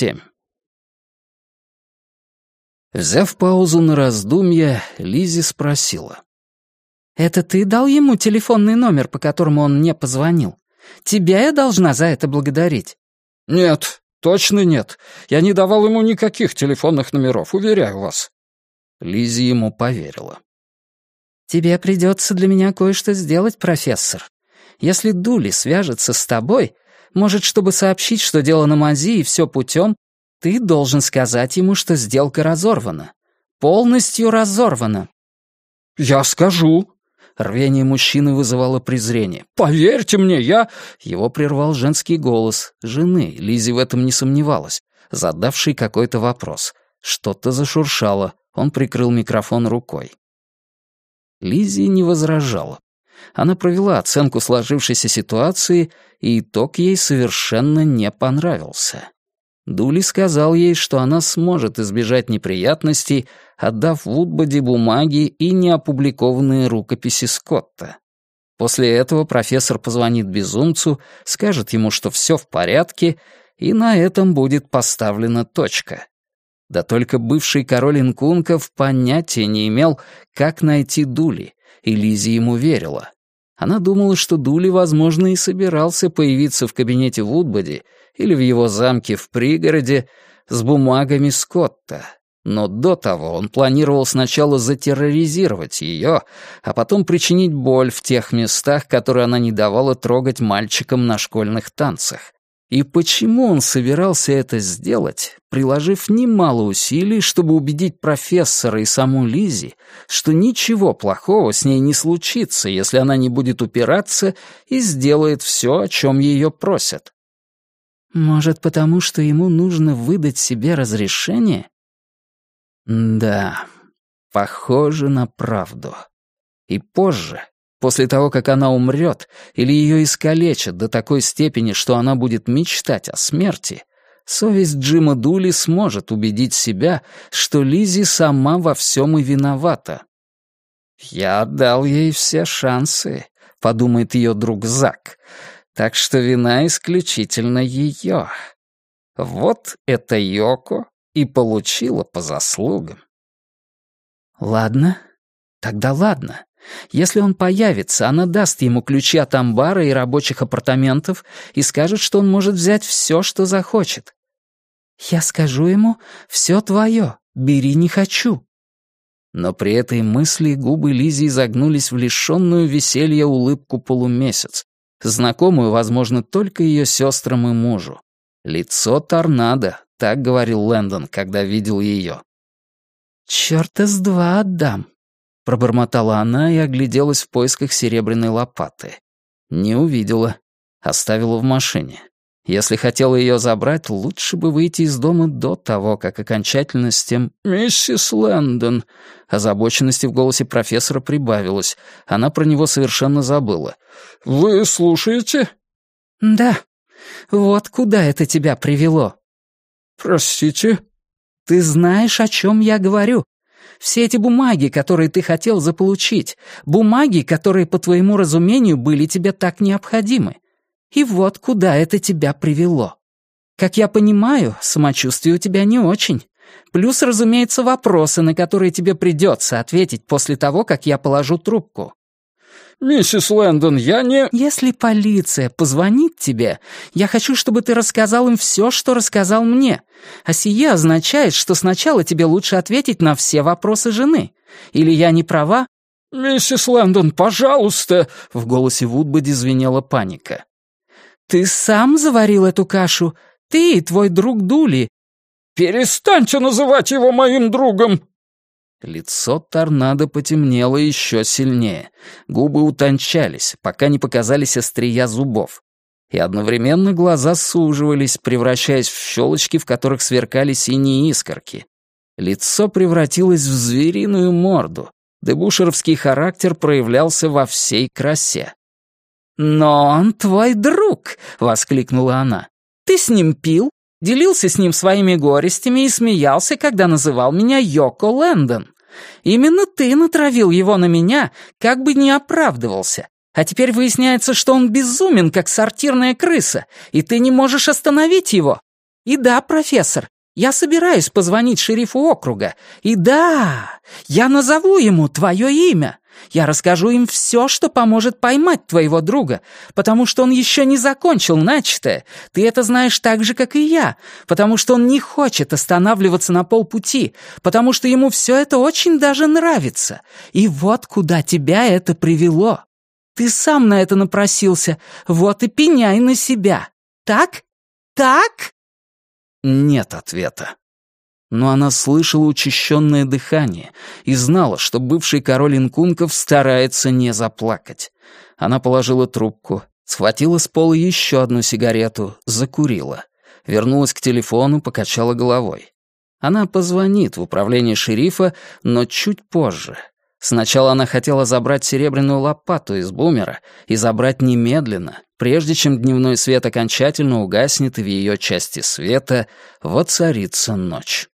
семь. Взяв паузу на раздумье, Лизи спросила. «Это ты дал ему телефонный номер, по которому он мне позвонил? Тебя я должна за это благодарить?» «Нет, точно нет. Я не давал ему никаких телефонных номеров, уверяю вас». Лизи ему поверила. «Тебе придется для меня кое-что сделать, профессор. Если Дули свяжется с тобой, может, чтобы сообщить, что дело на мази и все путем, ты должен сказать ему, что сделка разорвана. Полностью разорвана. «Я скажу». Рвение мужчины вызывало презрение. «Поверьте мне, я...» Его прервал женский голос. Жены, Лизи в этом не сомневалась, задавший какой-то вопрос. Что-то зашуршало. Он прикрыл микрофон рукой. Лизи не возражала. Она провела оценку сложившейся ситуации, и итог ей совершенно не понравился. Дули сказал ей, что она сможет избежать неприятностей, отдав Вудбоди бумаги и неопубликованные рукописи Скотта. После этого профессор позвонит безумцу, скажет ему, что все в порядке, и на этом будет поставлена точка. Да только бывший король Инкунков понятия не имел, как найти Дули, и Лизи ему верила. Она думала, что Дули, возможно, и собирался появиться в кабинете Вудбоди или в его замке в пригороде с бумагами Скотта. Но до того он планировал сначала затерроризировать ее, а потом причинить боль в тех местах, которые она не давала трогать мальчикам на школьных танцах. И почему он собирался это сделать, приложив немало усилий, чтобы убедить профессора и саму Лизи, что ничего плохого с ней не случится, если она не будет упираться и сделает все, о чем ее просят? Может, потому что ему нужно выдать себе разрешение? Да, похоже на правду. И позже, после того, как она умрет, или ее искалечат до такой степени, что она будет мечтать о смерти, совесть Джима Дули сможет убедить себя, что Лизи сама во всем и виновата. «Я дал ей все шансы», — подумает ее друг Зак, так что вина исключительно ее. Вот это Йоко и получила по заслугам. Ладно, тогда ладно. Если он появится, она даст ему ключи от амбара и рабочих апартаментов и скажет, что он может взять все, что захочет. Я скажу ему, все твое, бери не хочу. Но при этой мысли губы Лизи изогнулись в лишенную веселья улыбку полумесяц, знакомую, возможно, только ее сестрам и мужу. Лицо торнадо, так говорил Лэндон, когда видел ее. «Чёрта с два отдам», — пробормотала она и огляделась в поисках серебряной лопаты. Не увидела. Оставила в машине. Если хотела ее забрать, лучше бы выйти из дома до того, как окончательно с тем «Миссис Лэндон». Озабоченности в голосе профессора прибавилось. Она про него совершенно забыла. «Вы слушаете?» «Да. Вот куда это тебя привело?» «Простите?» «Ты знаешь, о чем я говорю. Все эти бумаги, которые ты хотел заполучить, бумаги, которые, по твоему разумению, были тебе так необходимы. И вот куда это тебя привело. Как я понимаю, самочувствие у тебя не очень. Плюс, разумеется, вопросы, на которые тебе придется ответить после того, как я положу трубку. «Миссис Лэндон, я не...» «Если полиция позвонит тебе, я хочу, чтобы ты рассказал им все, что рассказал мне. А сие означает, что сначала тебе лучше ответить на все вопросы жены. Или я не права?» «Миссис Лэндон, пожалуйста!» В голосе Вудбоди звенела паника. «Ты сам заварил эту кашу? Ты и твой друг Дули?» «Перестаньте называть его моим другом!» Лицо торнадо потемнело еще сильнее. Губы утончались, пока не показались острия зубов. И одновременно глаза суживались, превращаясь в щелочки, в которых сверкали синие искорки. Лицо превратилось в звериную морду. Дебушеровский характер проявлялся во всей красе. «Но он твой друг!» — воскликнула она. «Ты с ним пил, Делился с ним своими горестями и смеялся, когда называл меня Йоко Лэндон. Именно ты натравил его на меня, как бы не оправдывался. А теперь выясняется, что он безумен, как сортирная крыса, и ты не можешь остановить его. И да, профессор, я собираюсь позвонить шерифу округа. И да, я назову ему твое имя. Я расскажу им все, что поможет поймать твоего друга, потому что он еще не закончил начатое. Ты это знаешь так же, как и я, потому что он не хочет останавливаться на полпути, потому что ему все это очень даже нравится. И вот куда тебя это привело. Ты сам на это напросился, вот и пеняй на себя. Так? Так?» Нет ответа. Но она слышала учащенное дыхание и знала, что бывший король инкунков старается не заплакать. Она положила трубку, схватила с пола еще одну сигарету, закурила. Вернулась к телефону, покачала головой. Она позвонит в управление шерифа, но чуть позже. Сначала она хотела забрать серебряную лопату из бумера и забрать немедленно, прежде чем дневной свет окончательно угаснет и в ее части света воцарится ночь.